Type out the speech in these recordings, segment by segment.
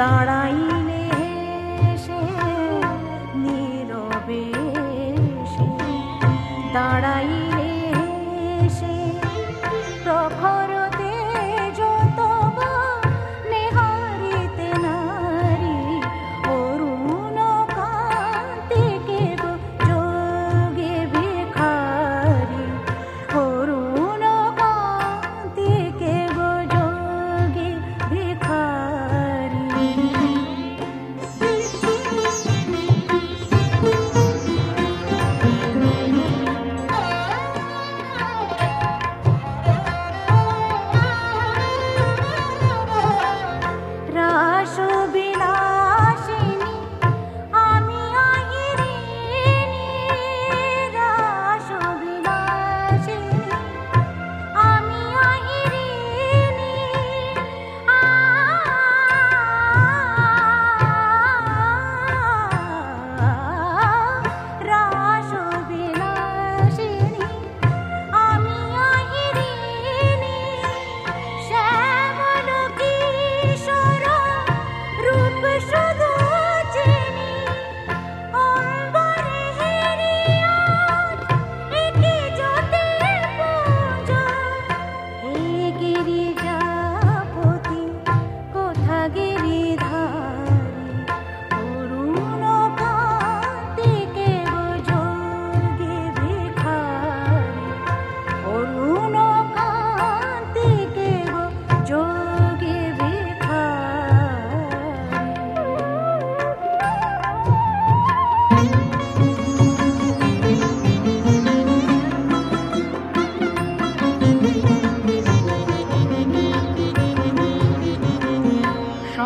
দাঁড়াইলে সে নীরবে সে। দাঁড়াই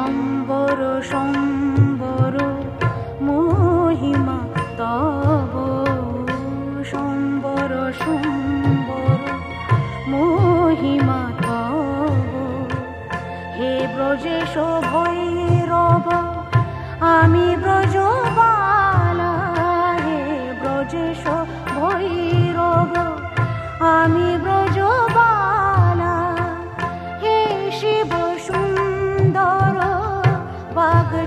সম্বর সম্বর, মহিমা, তব সম্বর সম্বর, মহিমা, তব। হে ব্রজেশ ভৈরব আমি ব্রজবালা। হে ব্রজেশ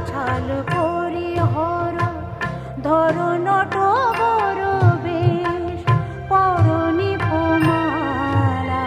ছাল করে হর ধরো নট বেশ পরনি পোমালা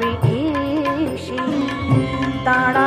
हिषि ताड